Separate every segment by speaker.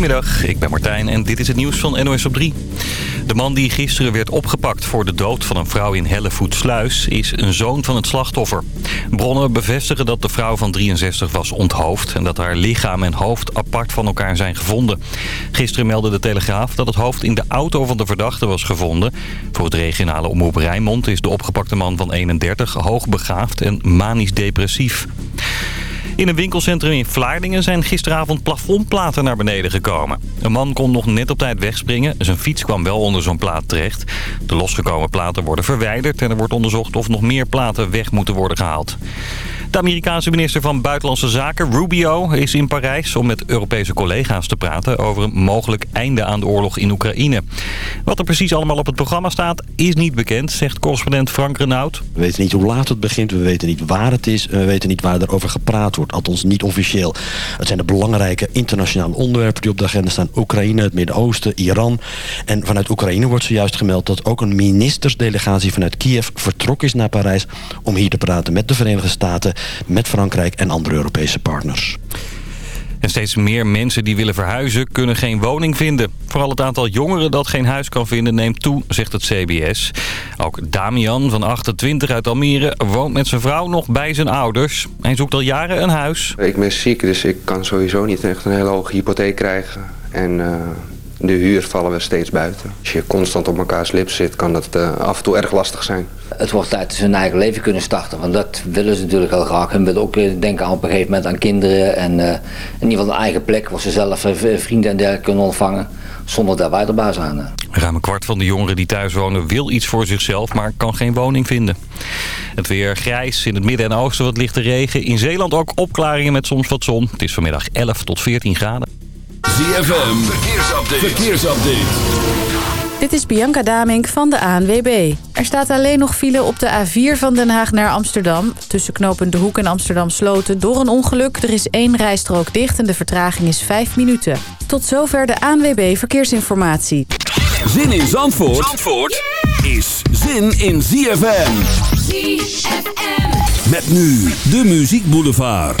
Speaker 1: Goedemiddag, ik ben Martijn en dit is het nieuws van NOS op 3. De man die gisteren werd opgepakt voor de dood van een vrouw in Hellevoetsluis is een zoon van het slachtoffer. Bronnen bevestigen dat de vrouw van 63 was onthoofd en dat haar lichaam en hoofd apart van elkaar zijn gevonden. Gisteren meldde de Telegraaf dat het hoofd in de auto van de verdachte was gevonden. Voor het regionale omroep Rijnmond is de opgepakte man van 31 hoogbegaafd en manisch depressief. In een winkelcentrum in Vlaardingen zijn gisteravond plafondplaten naar beneden gekomen. Een man kon nog net op tijd wegspringen. Zijn fiets kwam wel onder zo'n plaat terecht. De losgekomen platen worden verwijderd en er wordt onderzocht of nog meer platen weg moeten worden gehaald. De Amerikaanse minister van Buitenlandse Zaken, Rubio, is in Parijs om met Europese collega's te praten over een mogelijk einde aan de oorlog in Oekraïne. Wat er precies allemaal op het programma staat, is niet bekend, zegt correspondent Frank Renaud.
Speaker 2: We weten niet hoe laat het begint, we weten niet waar het is, we weten niet waar er over gepraat wordt, althans niet officieel. Het zijn de belangrijke internationale onderwerpen die op de agenda staan. Oekraïne, het Midden-Oosten, Iran. En vanuit Oekraïne wordt zojuist gemeld dat ook een ministersdelegatie vanuit Kiev vertrokken is naar Parijs om hier te praten met de Verenigde Staten met Frankrijk en andere Europese partners.
Speaker 1: En steeds meer mensen die willen verhuizen kunnen geen woning vinden. Vooral het aantal jongeren dat geen huis kan vinden neemt toe, zegt het CBS. Ook Damian van 28 uit Almere woont met zijn vrouw nog bij zijn ouders. Hij zoekt al jaren een huis.
Speaker 3: Ik ben ziek, dus ik kan sowieso niet echt een hele hoge hypotheek krijgen. En uh, de huur vallen we steeds buiten. Als je constant op elkaars lip zit, kan dat uh, af en toe erg lastig zijn.
Speaker 4: Het wordt tijd dat ze hun eigen leven kunnen starten. Want dat willen ze natuurlijk heel graag. Hun willen ook denken aan op een gegeven moment aan kinderen. En uh, in ieder geval een eigen plek waar ze zelf vrienden en dergelijke kunnen ontvangen. Zonder daar wij erbij zijn.
Speaker 1: Ruim een kwart van de jongeren die thuis wonen wil iets voor zichzelf, maar kan geen woning vinden. Het weer grijs, in het midden en oosten wat lichte regen. In Zeeland ook opklaringen met soms wat zon. Het is vanmiddag 11 tot 14 graden.
Speaker 5: ZFM, verkeersupdate. verkeersupdate.
Speaker 6: Dit is Bianca Damink van de ANWB. Er staat alleen nog file op de A4 van Den Haag naar Amsterdam. Tussen knooppunt De Hoek en Amsterdam Sloten door een ongeluk. Er is één rijstrook dicht en de vertraging is 5 minuten. Tot zover de ANWB Verkeersinformatie.
Speaker 5: Zin in Zandvoort, Zandvoort is zin in ZFM. ZFM. Met nu de Muziek Boulevard.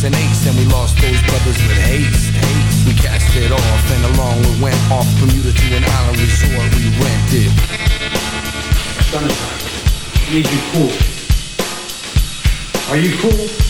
Speaker 7: was an ace, and we lost those brothers with haste. We cast it off, and along we went off Bermuda to an island resort. We rented.
Speaker 8: Sunshine, need you cool. Are you cool?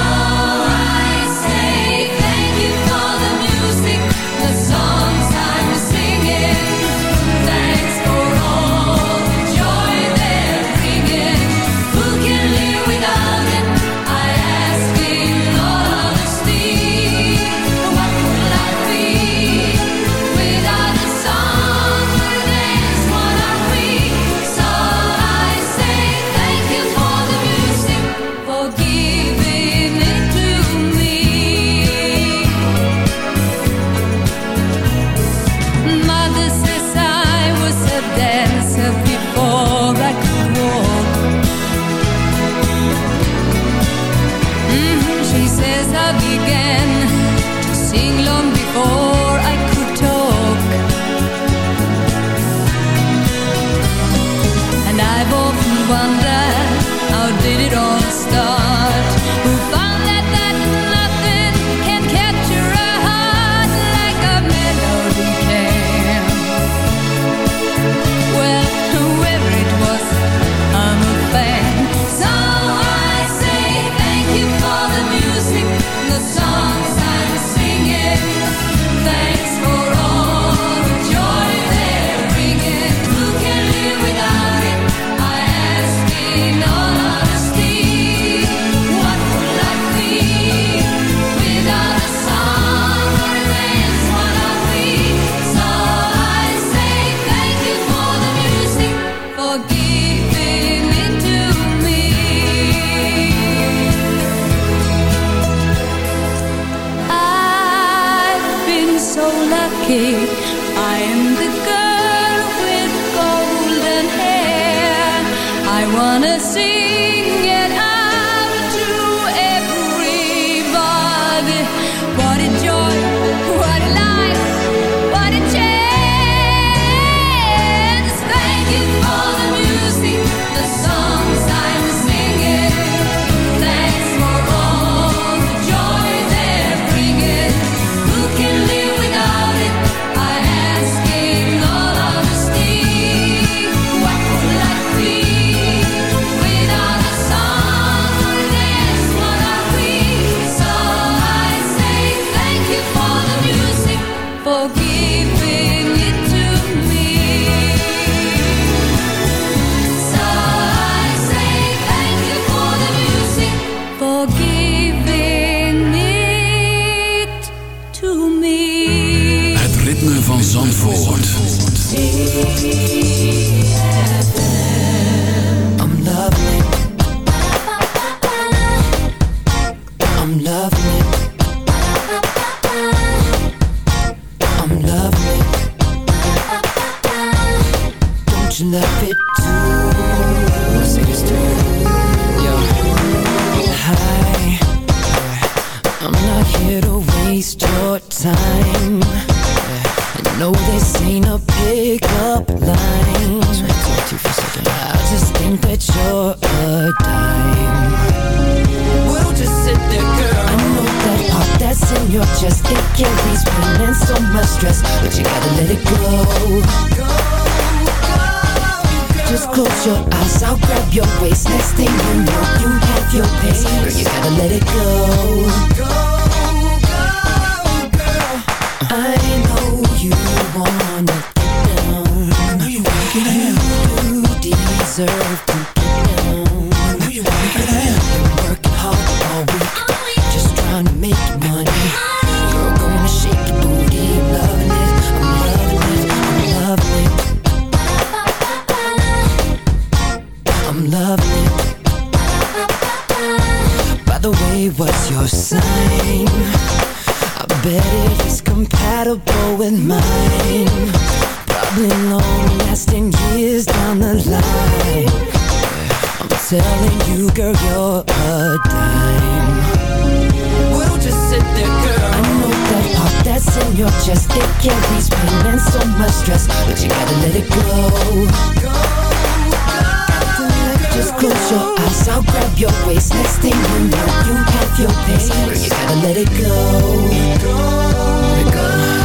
Speaker 9: deserve to telling you, girl, you're a dime. We'll just sit there, girl. I know that heart that's in your chest, it carries pain and so much stress, but you gotta let it go. Just close your eyes, I'll grab your waist. Next thing you know, you have your pace. Girl, you gotta let it go. Let it go.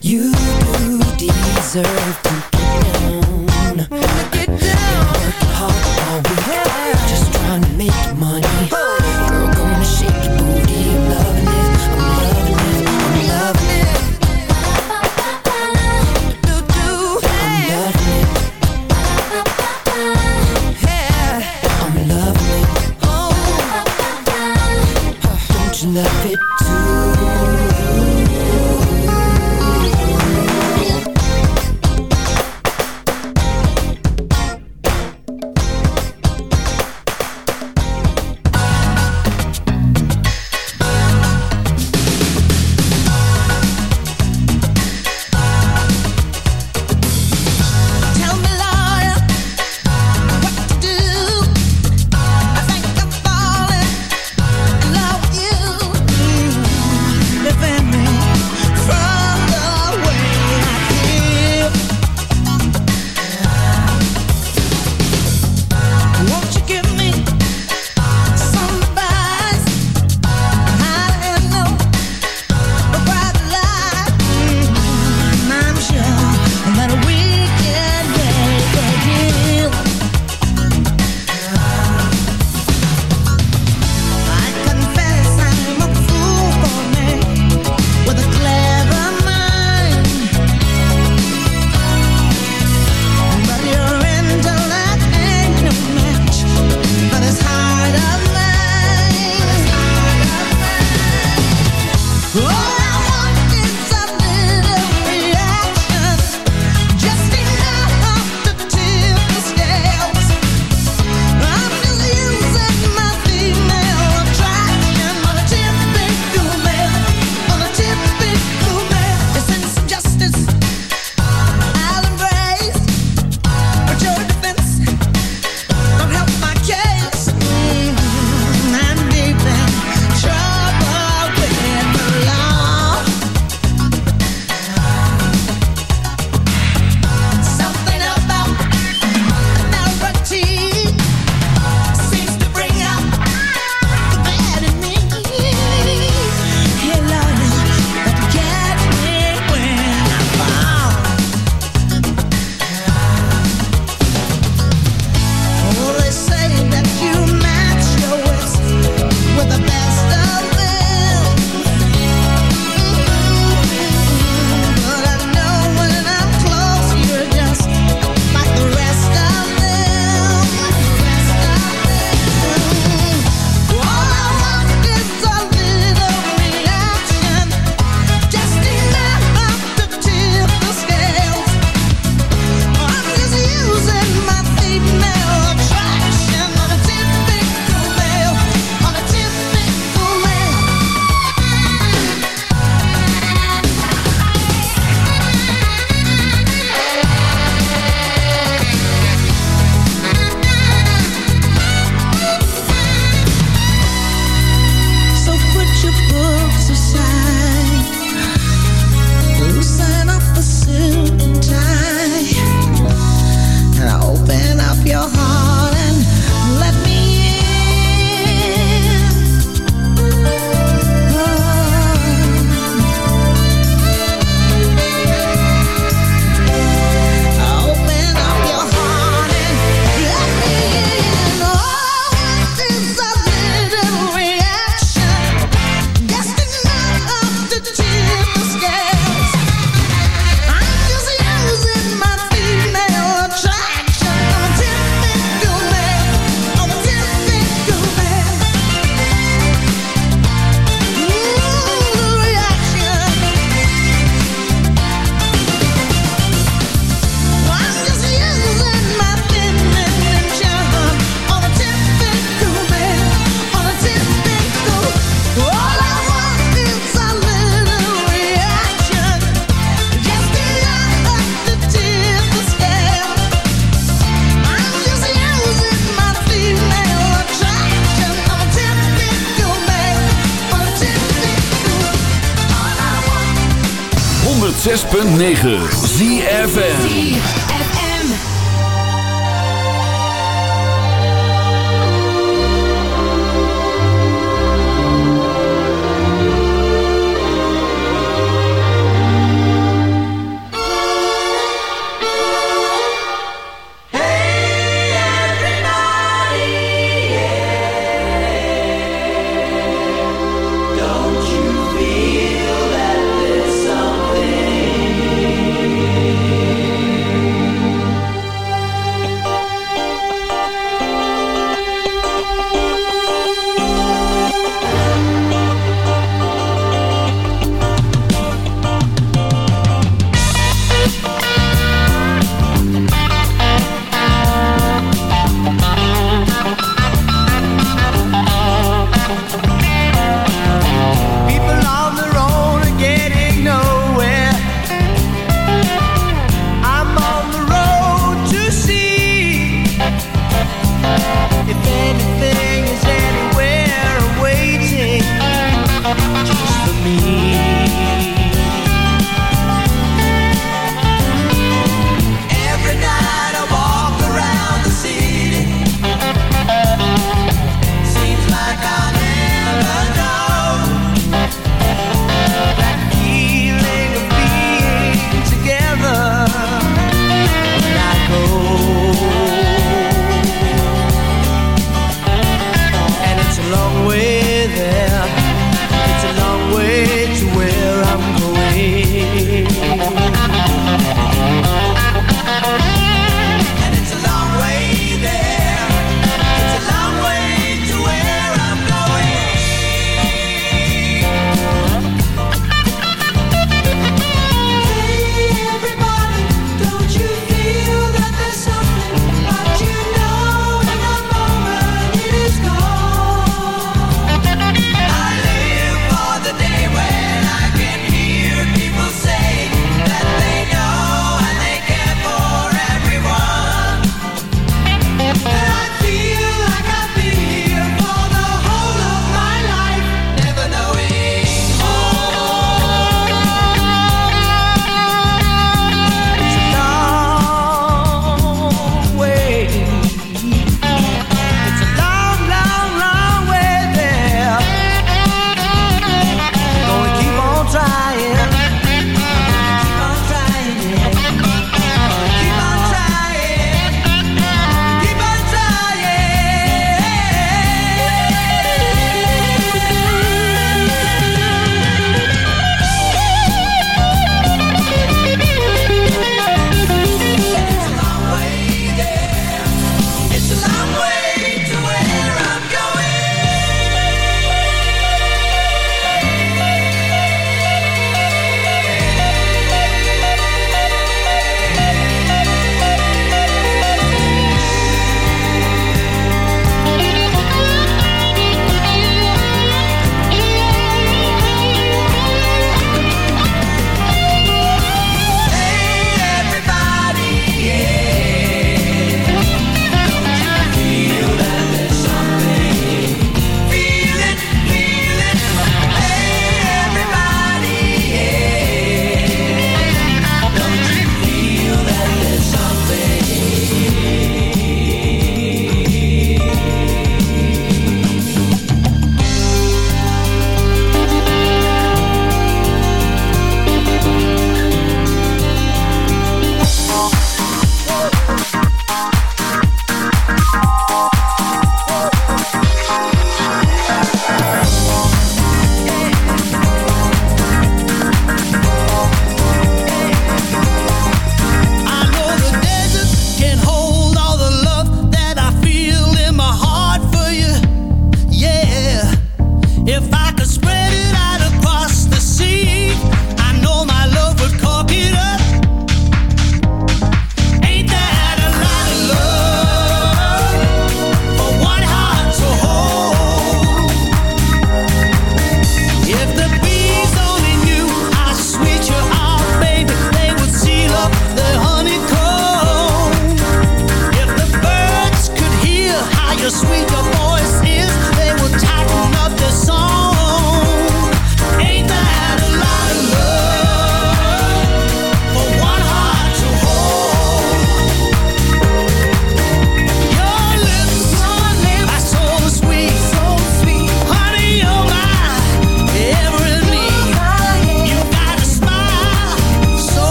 Speaker 9: You do deserve to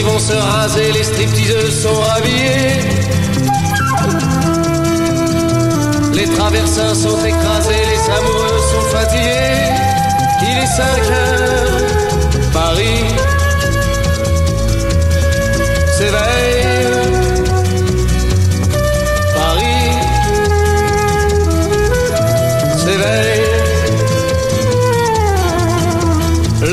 Speaker 10: Vont se raser, les stripteaseuses sont rhabillées. Les traversins sont écrasés, les amoureux sont fatigués. Il est 5 heures,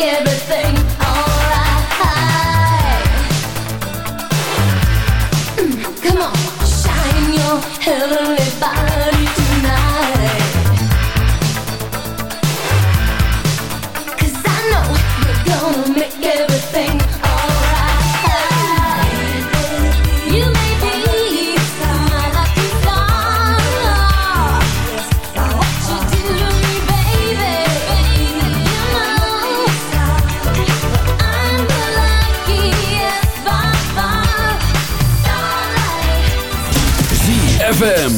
Speaker 11: everything ZFM.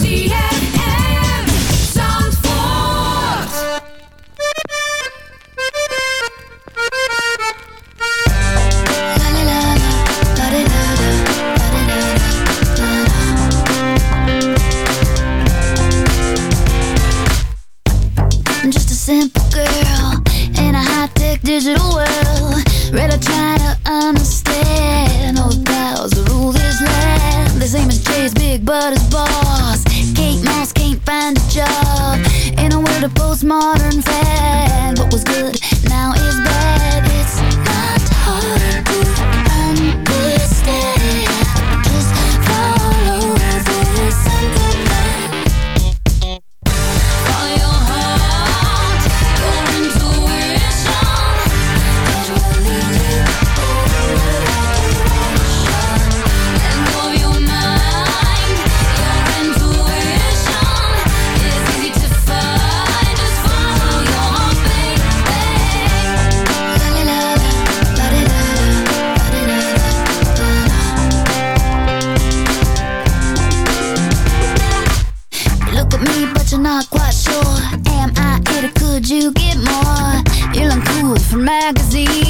Speaker 11: not quite sure. Am I it or could you get more? You look cool
Speaker 7: for
Speaker 12: magazine.